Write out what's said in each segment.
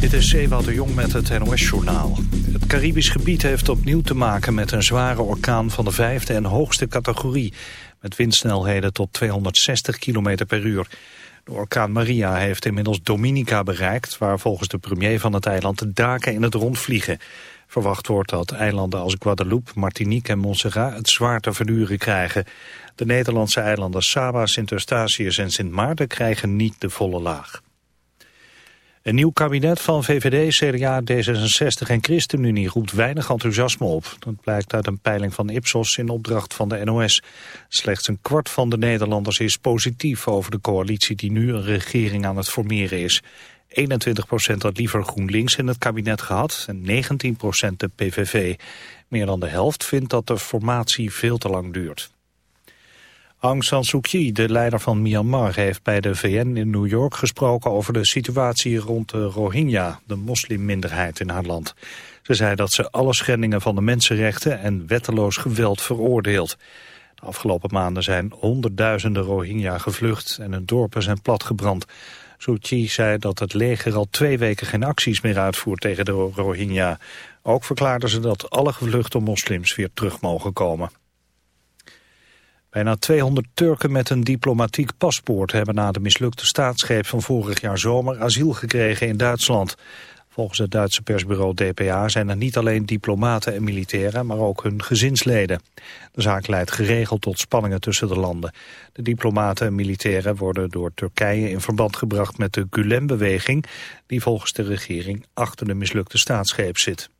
Dit is Ewout de Jong met het NOS-journaal. Het Caribisch gebied heeft opnieuw te maken met een zware orkaan van de vijfde en hoogste categorie. Met windsnelheden tot 260 km per uur. De orkaan Maria heeft inmiddels Dominica bereikt... waar volgens de premier van het eiland de daken in het rond vliegen. Verwacht wordt dat eilanden als Guadeloupe, Martinique en Montserrat... het zwaar te verduren krijgen. De Nederlandse eilanden Saba, Sint-Eustatius en Sint Maarten krijgen niet de volle laag. Een nieuw kabinet van VVD, CDA, D66 en ChristenUnie roept weinig enthousiasme op. Dat blijkt uit een peiling van Ipsos in opdracht van de NOS. Slechts een kwart van de Nederlanders is positief over de coalitie die nu een regering aan het formeren is. 21% had liever GroenLinks in het kabinet gehad en 19% de PVV. Meer dan de helft vindt dat de formatie veel te lang duurt. Aung San Suu Kyi, de leider van Myanmar, heeft bij de VN in New York gesproken over de situatie rond de Rohingya, de moslimminderheid in haar land. Ze zei dat ze alle schendingen van de mensenrechten en wetteloos geweld veroordeelt. De afgelopen maanden zijn honderdduizenden Rohingya gevlucht en hun dorpen zijn platgebrand. Suu Kyi zei dat het leger al twee weken geen acties meer uitvoert tegen de Rohingya. Ook verklaarde ze dat alle gevluchte moslims weer terug mogen komen. Bijna 200 Turken met een diplomatiek paspoort hebben na de mislukte staatsgreep van vorig jaar zomer asiel gekregen in Duitsland. Volgens het Duitse persbureau DPA zijn er niet alleen diplomaten en militairen, maar ook hun gezinsleden. De zaak leidt geregeld tot spanningen tussen de landen. De diplomaten en militairen worden door Turkije in verband gebracht met de Gulen-beweging, die volgens de regering achter de mislukte staatsgreep zit.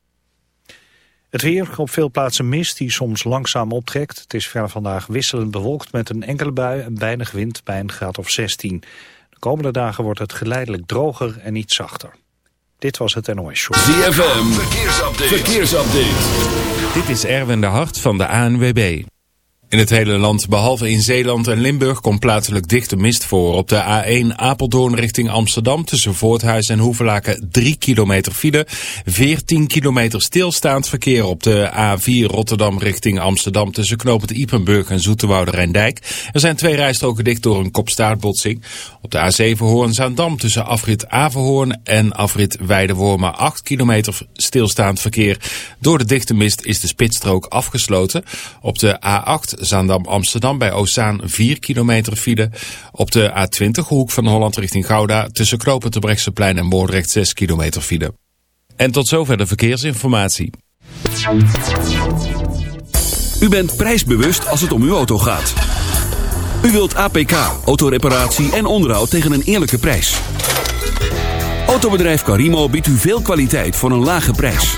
Het weer, op veel plaatsen mist die soms langzaam optrekt. Het is ver vandaag wisselend bewolkt met een enkele bui en weinig wind bij een graad of 16. De komende dagen wordt het geleidelijk droger en iets zachter. Dit was het NOS Show. ZFM, verkeersupdate. verkeersupdate. Dit is Erwin de Hart van de ANWB. In het hele land, behalve in Zeeland en Limburg, komt plaatselijk dichte mist voor. Op de A1 Apeldoorn richting Amsterdam tussen Voorthuis en Hoevelaken 3 kilometer file. 14 kilometer stilstaand verkeer op de A4 Rotterdam richting Amsterdam tussen Knopend Ipenburg en Zoetewoude Rijndijk. Er zijn twee rijstroken dicht door een kopstaartbotsing. Op de A7 Hoorn-Zaandam tussen afrit Averhoorn en afrit Weidewormen 8 kilometer stilstaand verkeer. Door de dichte mist is de spitsstrook afgesloten. Op de A8 Zaandam-Amsterdam bij Oostzaan 4 kilometer file. Op de A20 hoek van Holland richting Gouda tussen Knopen Terbrechtseplein en Moordrecht 6 kilometer file. En tot zover de verkeersinformatie. U bent prijsbewust als het om uw auto gaat. U wilt APK, autoreparatie en onderhoud tegen een eerlijke prijs. Autobedrijf Carimo biedt u veel kwaliteit voor een lage prijs.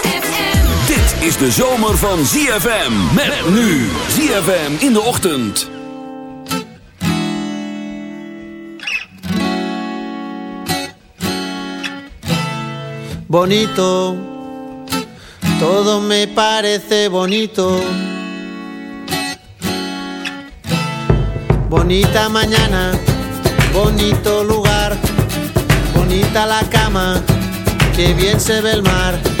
Is de zomer van ZFM. Met nu. ZFM in de ochtend. bonito, todo me parece bonito. Bonita mañana, bonito lugar, bonita la cama, que bien se ve el mar.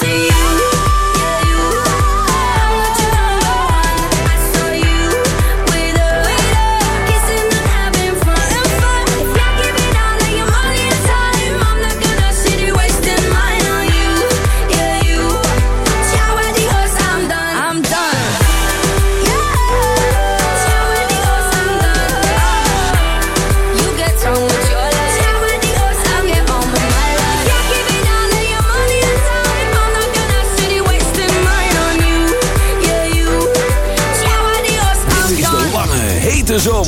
I'm you.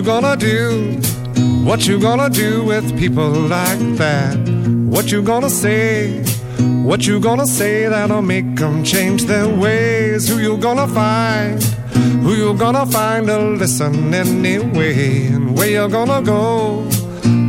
You gonna do? What you gonna do with people like that? What you gonna say? What you gonna say that'll make them change their ways? Who you gonna find? Who you gonna find to listen anyway? And where you gonna go?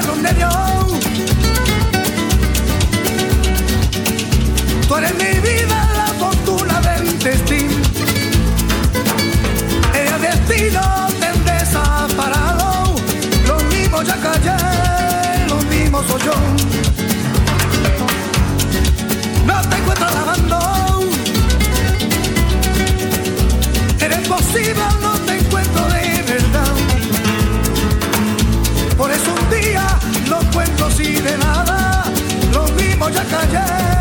perdón de Dios. Tú eres mi vida, la fortuna del destino. El destino te desaparado. Lo mismo ya callé, lo mismo soy yo. sacanagem.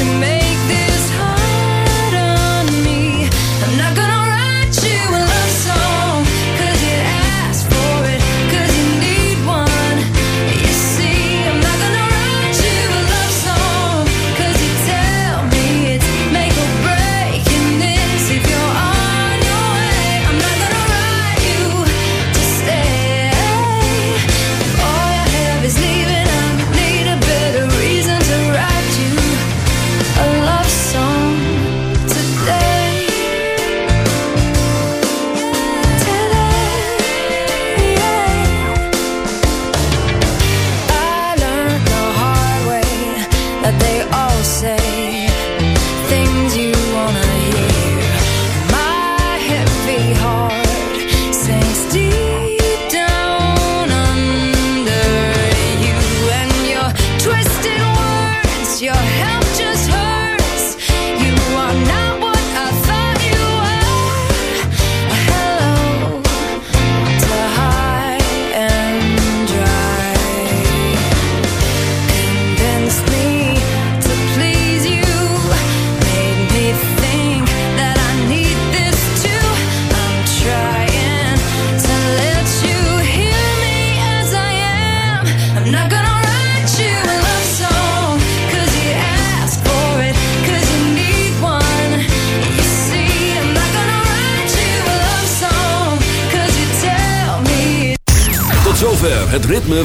You make